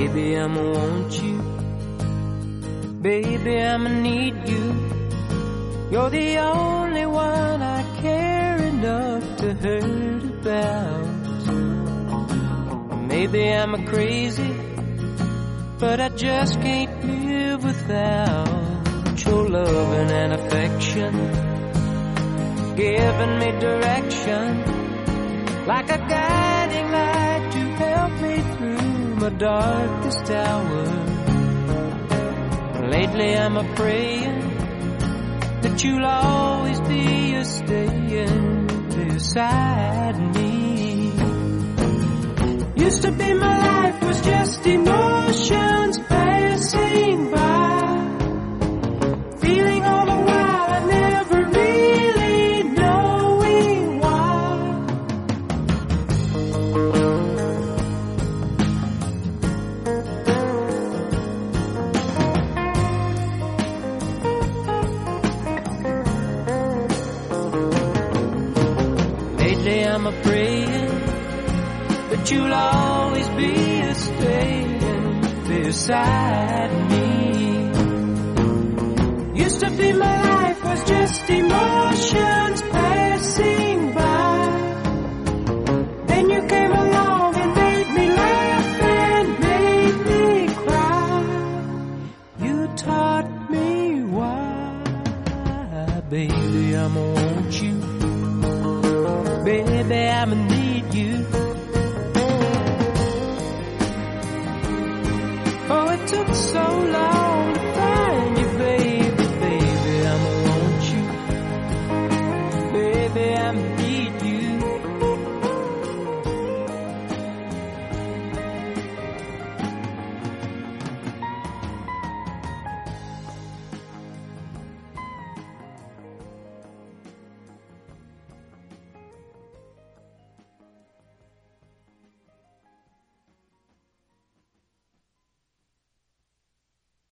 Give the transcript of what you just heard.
Baby, I'ma want you. Baby, I'ma need you. You're the only one I care enough to hurt about. Maybe I'm a crazy, but I just can't live without your loving and affection. Giving me direction like a guiding my darkest hour. Lately I'm a praying that you'll always be a staying beside me. Used to be my life was just emotions praying, but you'll always be a staying beside me. Used to be my life was just emotions passing by. Then you came along and made me laugh and made me cry. You taught me why, baby, I'm want you. Baby, I'ma need you.